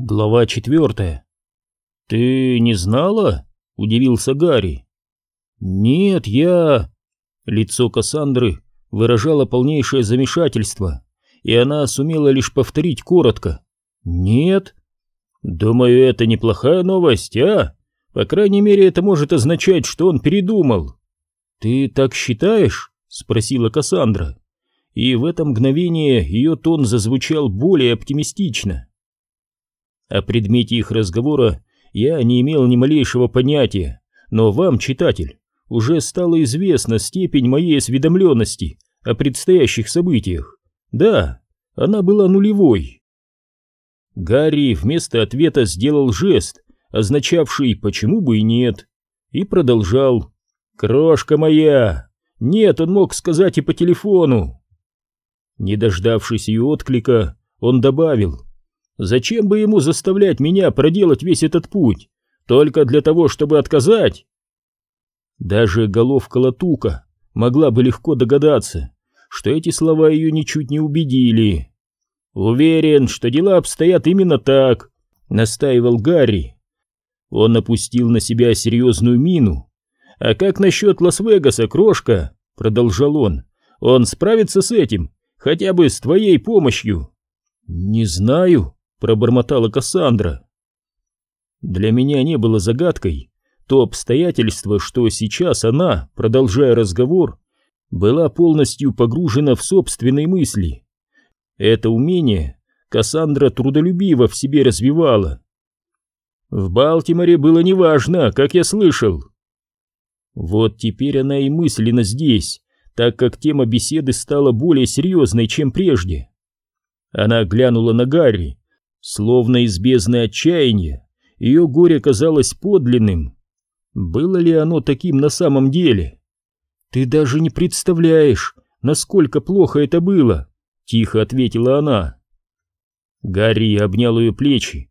Глава четвертая. «Ты не знала?» — удивился Гарри. «Нет, я...» Лицо Кассандры выражало полнейшее замешательство, и она сумела лишь повторить коротко. «Нет». «Думаю, это неплохая новость, а? По крайней мере, это может означать, что он передумал». «Ты так считаешь?» — спросила Кассандра. И в это мгновение ее тон зазвучал более оптимистично. О предмете их разговора я не имел ни малейшего понятия, но вам, читатель, уже стала известна степень моей осведомленности о предстоящих событиях. Да, она была нулевой. Гарри вместо ответа сделал жест, означавший «почему бы и нет», и продолжал «Крошка моя!» Нет, он мог сказать и по телефону. Не дождавшись ее отклика, он добавил Зачем бы ему заставлять меня проделать весь этот путь? Только для того, чтобы отказать? Даже головка Латука могла бы легко догадаться, что эти слова ее ничуть не убедили. «Уверен, что дела обстоят именно так», — настаивал Гарри. Он опустил на себя серьезную мину. «А как насчет Лас-Вегаса, крошка?» — продолжал он. «Он справится с этим, хотя бы с твоей помощью». «Не знаю», пробормотала Кассандра. Для меня не было загадкой то обстоятельство, что сейчас она, продолжая разговор, была полностью погружена в собственные мысли. Это умение Кассандра трудолюбиво в себе развивала. В Балтиморе было неважно, как я слышал. Вот теперь она и мысленно здесь, так как тема беседы стала более серьезной, чем прежде. Она глянула на Гарри, Словно из бездны отчаяния, ее горе казалось подлинным. Было ли оно таким на самом деле? «Ты даже не представляешь, насколько плохо это было», — тихо ответила она. Гарри обнял ее плечи,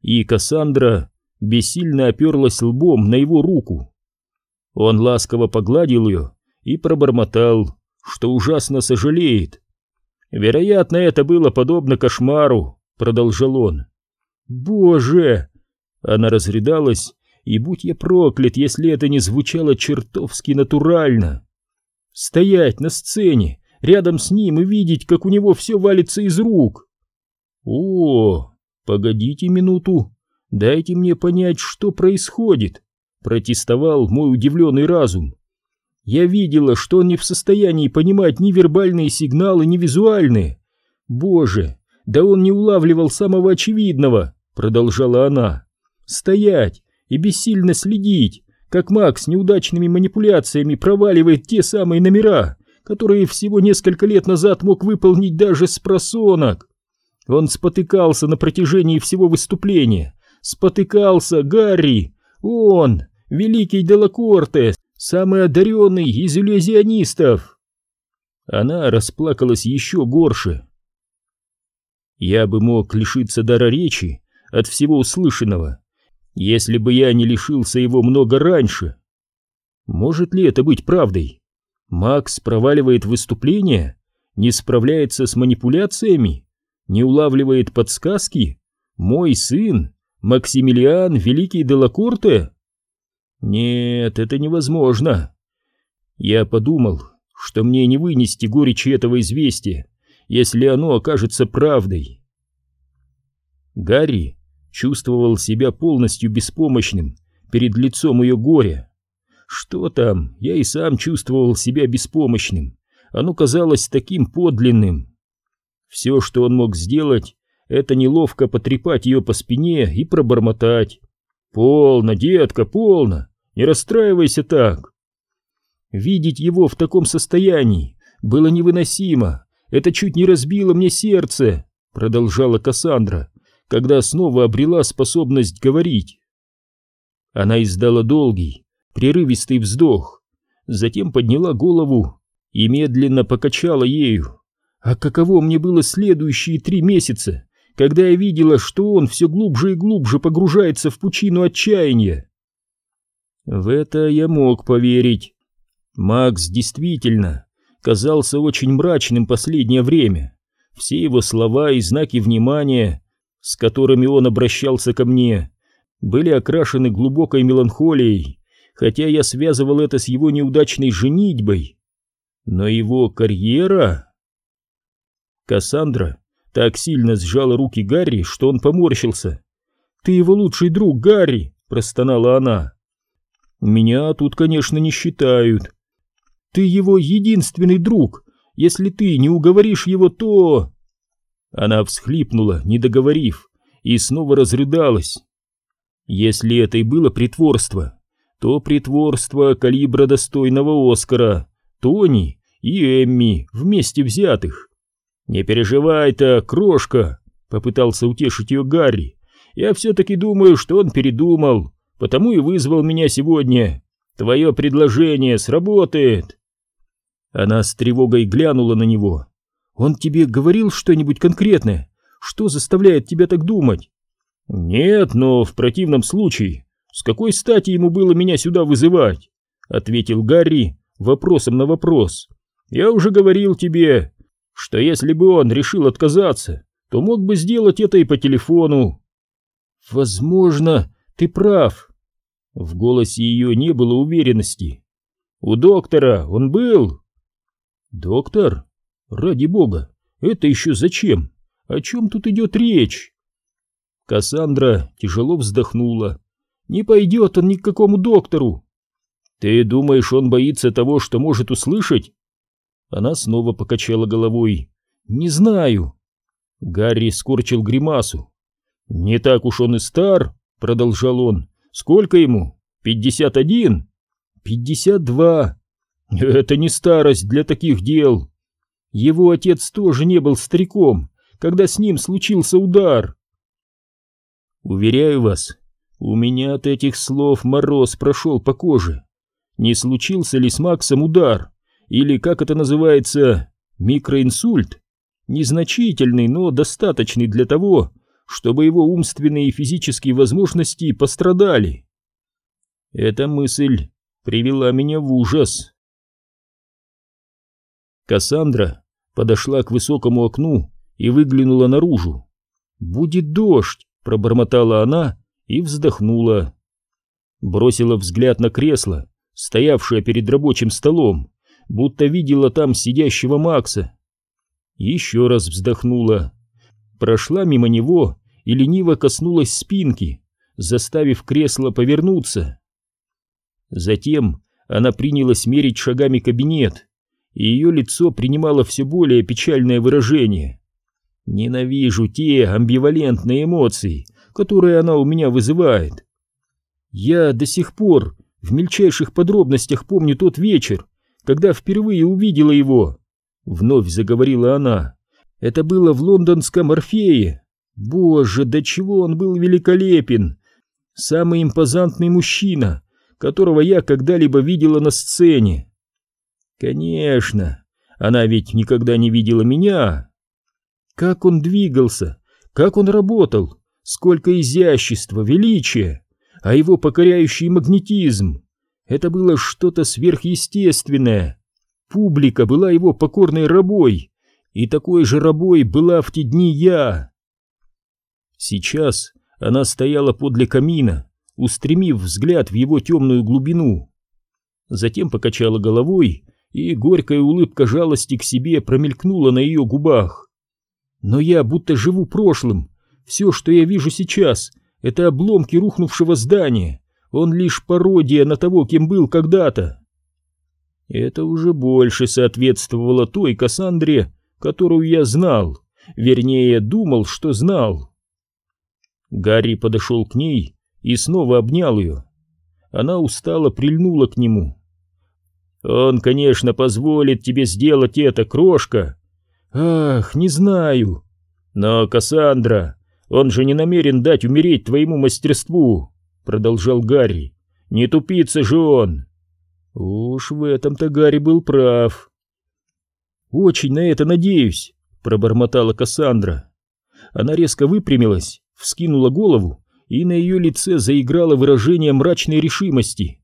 и Кассандра бессильно оперлась лбом на его руку. Он ласково погладил ее и пробормотал, что ужасно сожалеет. Вероятно, это было подобно кошмару, продолжал он. «Боже!» Она разрыдалась, и будь я проклят, если это не звучало чертовски натурально. Стоять на сцене, рядом с ним и видеть, как у него все валится из рук. О, погодите минуту, дайте мне понять, что происходит, протестовал мой удивленный разум. Я видела, что он не в состоянии понимать ни вербальные сигналы, ни визуальные. Боже, да он не улавливал самого очевидного, продолжала она. Стоять и бессильно следить, как Макс неудачными манипуляциями проваливает те самые номера, которые всего несколько лет назад мог выполнить даже с просонок. Он спотыкался на протяжении всего выступления. Спотыкался Гарри. Он, великий Делакорте, самый одаренный из иллюзионистов. Она расплакалась еще горше. Я бы мог лишиться дара речи от всего услышанного, если бы я не лишился его много раньше. Может ли это быть правдой? Макс проваливает выступление, не справляется с манипуляциями, не улавливает подсказки? Мой сын, Максимилиан, великий Делакорте? Нет, это невозможно. Я подумал, что мне не вынести горечи этого известия, если оно окажется правдой. Гарри чувствовал себя полностью беспомощным перед лицом ее горя. Что там, я и сам чувствовал себя беспомощным. Оно казалось таким подлинным. Все, что он мог сделать, это неловко потрепать ее по спине и пробормотать. «Полно, детка, полно! Не расстраивайся так!» Видеть его в таком состоянии было невыносимо, это чуть не разбило мне сердце, продолжала Кассандра, когда снова обрела способность говорить. Она издала долгий, прерывистый вздох, затем подняла голову и медленно покачала ею. А каково мне было следующие три месяца, когда я видела, что он все глубже и глубже погружается в пучину отчаяния. В это я мог поверить. Макс действительно казался очень мрачным последнее время. Все его слова и знаки внимания с которыми он обращался ко мне, были окрашены глубокой меланхолией, хотя я связывал это с его неудачной женитьбой. Но его карьера... Кассандра так сильно сжала руки Гарри, что он поморщился. «Ты его лучший друг, Гарри!» — простонала она. «Меня тут, конечно, не считают. Ты его единственный друг. Если ты не уговоришь его, то...» Она всхлипнула, не договорив, и снова разрыдалась. Если это и было притворство, то притворство калибра достойного Оскара, Тони и Эмми вместе взятых. «Не переживай-то, крошка!» — попытался утешить ее Гарри. «Я все-таки думаю, что он передумал, потому и вызвал меня сегодня. Твое предложение сработает!» Она с тревогой глянула на него. «Он тебе говорил что-нибудь конкретное? Что заставляет тебя так думать?» «Нет, но в противном случае, с какой стати ему было меня сюда вызывать?» — ответил Гарри вопросом на вопрос. «Я уже говорил тебе, что если бы он решил отказаться, то мог бы сделать это и по телефону. Возможно, ты прав. В голосе ее не было уверенности. У доктора он был? Доктор? Ради бога, это еще зачем? О чем тут идет речь? Кассандра тяжело вздохнула. Не пойдет он ни к какому доктору. Ты думаешь, он боится того, что может услышать? Она снова покачала головой. «Не знаю». Гарри скорчил гримасу. «Не так уж он и стар», — продолжал он. «Сколько ему? Пятьдесят один?» «Пятьдесят два». «Это не старость для таких дел». Его отец тоже не был стариком, когда с ним случился удар. Уверяю вас, у меня от этих слов мороз прошел по коже. Не случился ли с Максом удар? или, как это называется, микроинсульт, незначительный, но достаточный для того, чтобы его умственные и физические возможности пострадали. Эта мысль привела меня в ужас. Кассандра подошла к высокому окну и выглянула наружу. «Будет дождь!» — пробормотала она и вздохнула. Бросила взгляд на кресло, стоявшее перед рабочим столом, будто видела там сидящего Макса. Еще раз вздохнула, прошла мимо него и лениво коснулась спинки, заставив кресло повернуться. Затем она принялась мерить шагами кабинет, и ее лицо принимало все более печальное выражение. Ненавижу те амбивалентные эмоции, которые она у меня вызывает. Я до сих пор в мельчайших подробностях помню тот вечер, когда впервые увидела его. Вновь заговорила она. Это было в лондонском Орфее. Боже, до чего он был великолепен! Самый импозантный мужчина, которого я когда-либо видела на сцене. Конечно, она ведь никогда не видела меня. Как он двигался, как он работал, сколько изящества, величия, а его покоряющий магнетизм. Это было что-то сверхъестественное. Публика была его покорной рабой, и такой же рабой была в те дни я. Сейчас она стояла подле камина, устремив взгляд в его темную глубину. Затем покачала головой, и горькая улыбка жалости к себе промелькнула на ее губах. Но я будто живу прошлым. Все, что я вижу сейчас, это обломки рухнувшего здания, он лишь пародия на того, кем был когда-то. Это уже больше соответствовало той Кассандре, которую я знал, вернее, думал, что знал. Гарри подошел к ней и снова обнял ее. Она устало прильнула к нему. «Он, конечно, позволит тебе сделать это, крошка!» «Ах, не знаю!» «Но, Кассандра, он же не намерен дать умереть твоему мастерству!» продолжал Гарри. «Не тупица же он!» Уж в этом-то Гарри был прав. «Очень на это надеюсь», — пробормотала Кассандра. Она резко выпрямилась, вскинула голову, и на ее лице заиграло выражение мрачной решимости.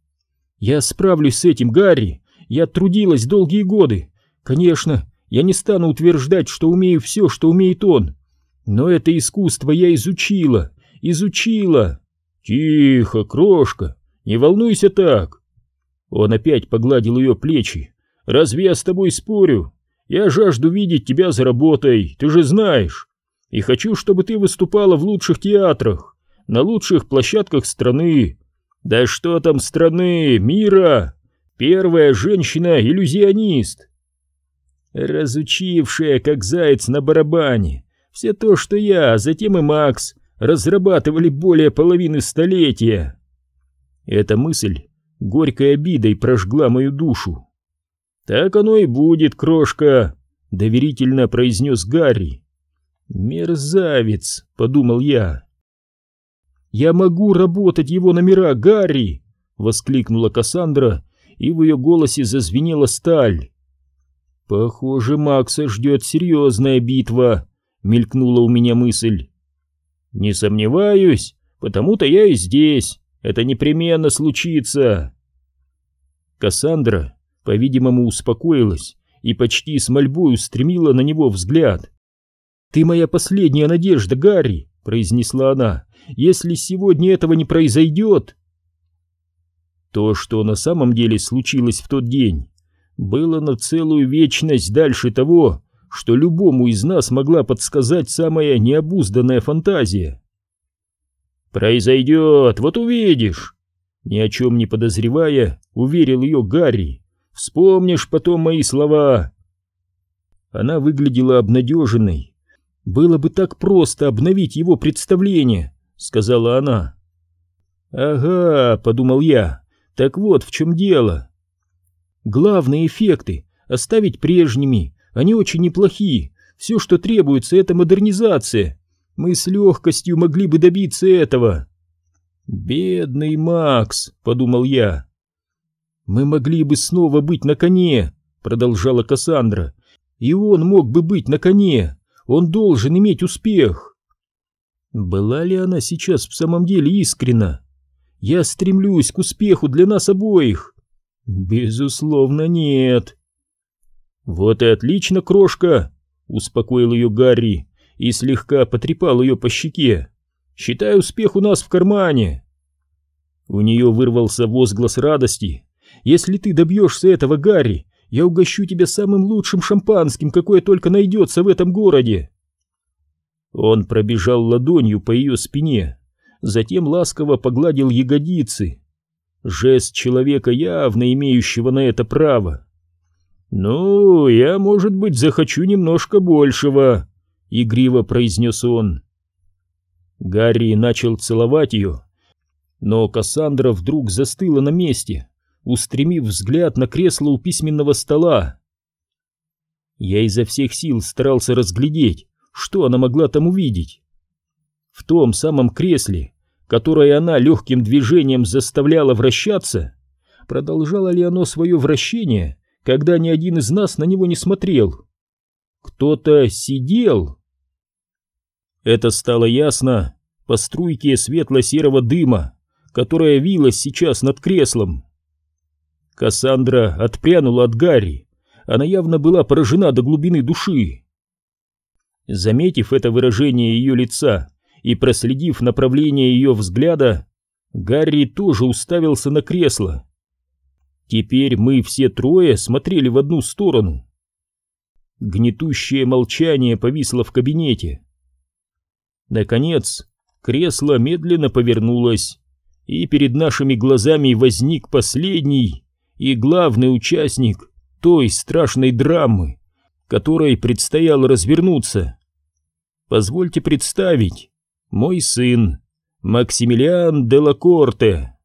«Я справлюсь с этим, Гарри. Я трудилась долгие годы. Конечно, я не стану утверждать, что умею все, что умеет он. Но это искусство я изучила, изучила. Тихо, крошка, не волнуйся так. Он опять погладил ее плечи. Разве я с тобой спорю? Я жажду видеть тебя за работой, ты же знаешь. И хочу, чтобы ты выступала в лучших театрах, на лучших площадках страны. Да что там страны, мира! Первая женщина-иллюзионист. Разучившая, как заяц на барабане. Все то, что я, а затем и Макс, разрабатывали более половины столетия. Эта мысль горькой обидой прожгла мою душу. «Так оно и будет, крошка», — доверительно произнес Гарри. «Мерзавец», — подумал я. «Я могу работать его номера, Гарри!» — воскликнула Кассандра, и в ее голосе зазвенела сталь. «Похоже, Макса ждет серьезная битва», — мелькнула у меня мысль. «Не сомневаюсь, потому-то я и здесь. Это непременно случится». Кассандра, по-видимому, успокоилась и почти с мольбой устремила на него взгляд. «Ты моя последняя надежда, Гарри», — произнесла она. «Если сегодня этого не произойдет...» То, что на самом деле случилось в тот день, было на целую вечность дальше того, что любому из нас могла подсказать самая необузданная фантазия. «Произойдет, вот увидишь!» Ни о чем не подозревая, уверил ее Гарри. «Вспомнишь потом мои слова!» Она выглядела обнадеженной, «Было бы так просто обновить его представление», — сказала она. «Ага», — подумал я, — «так вот в чем дело». «Главные эффекты оставить прежними, они очень неплохие, все, что требуется, это модернизация. Мы с легкостью могли бы добиться этого». «Бедный Макс», — подумал я. «Мы могли бы снова быть на коне», — продолжала Кассандра, — «и он мог бы быть на коне, он должен иметь успех. Была ли она сейчас в самом деле искренна? Я стремлюсь к успеху для нас обоих. Безусловно, нет. Вот и отлично, крошка, успокоил ее Гарри и слегка потрепал ее по щеке. Считай успех у нас в кармане. У нее вырвался возглас радости. Если ты добьешься этого, Гарри, я угощу тебя самым лучшим шампанским, какое только найдется в этом городе. Он пробежал ладонью по ее спине, затем ласково погладил ягодицы. Жест человека, явно имеющего на это право. «Ну, я, может быть, захочу немножко большего», — игриво произнес он. Гарри начал целовать ее, но Кассандра вдруг застыла на месте, устремив взгляд на кресло у письменного стола. Я изо всех сил старался разглядеть, что она могла там увидеть. В том самом кресле, которое она легким движением заставляла вращаться, продолжало ли оно свое вращение, когда ни один из нас на него не смотрел? Кто-то сидел. Это стало ясно по струйке светло-серого дыма, которая вилась сейчас над креслом. Кассандра отпрянула от Гарри. Она явно была поражена до глубины души. Заметив это выражение ее лица и проследив направление ее взгляда, Гарри тоже уставился на кресло. Теперь мы все трое смотрели в одну сторону. Гнетущее молчание повисло в кабинете. Наконец, кресло медленно повернулось, и перед нашими глазами возник последний и главный участник той страшной драмы, которой предстояло развернуться. Позвольте представить, мой сын Максимилиан де Лакорте.